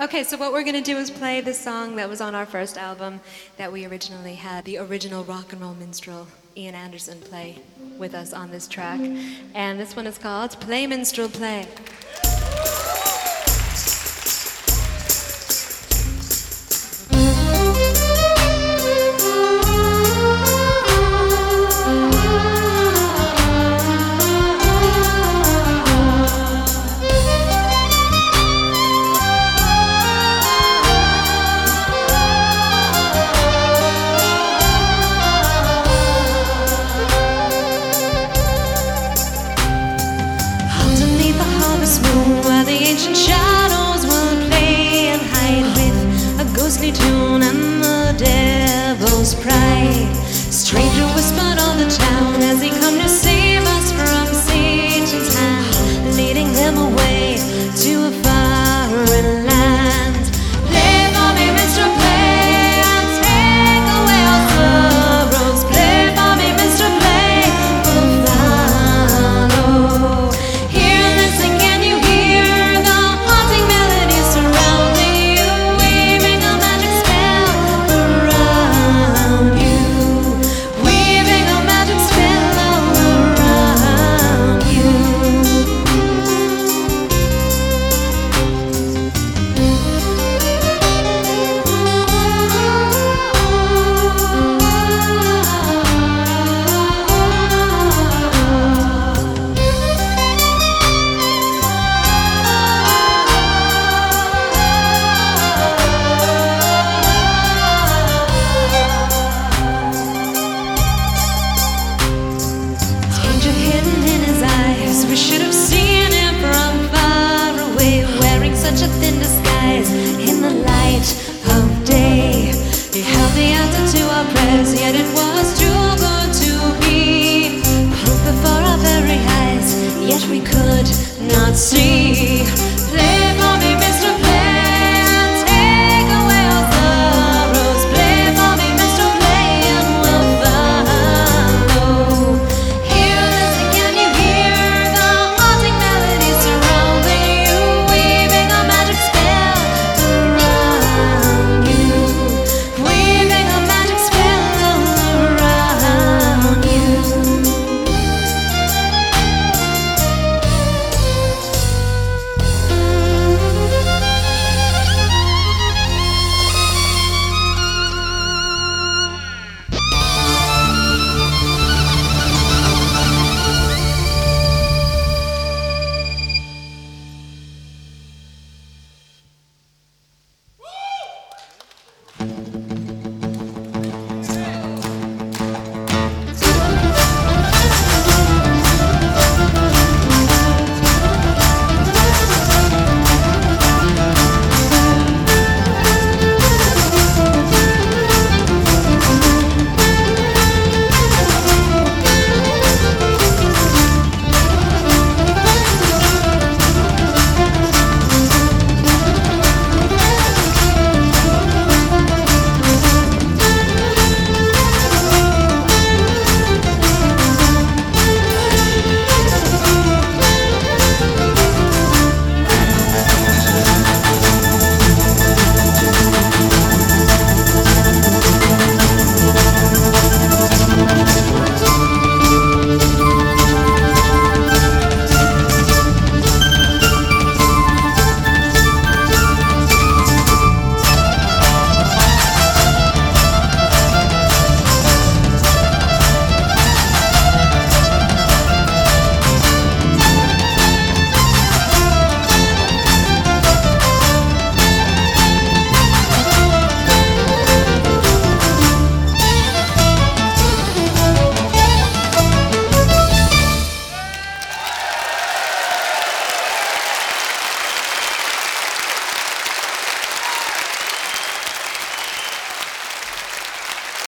Okay, so what we're going to do is play the song that was on our first album that we originally had the original rock and roll minstrel Ian Anderson play with us on this track. And this one is called Play Minstrel Play.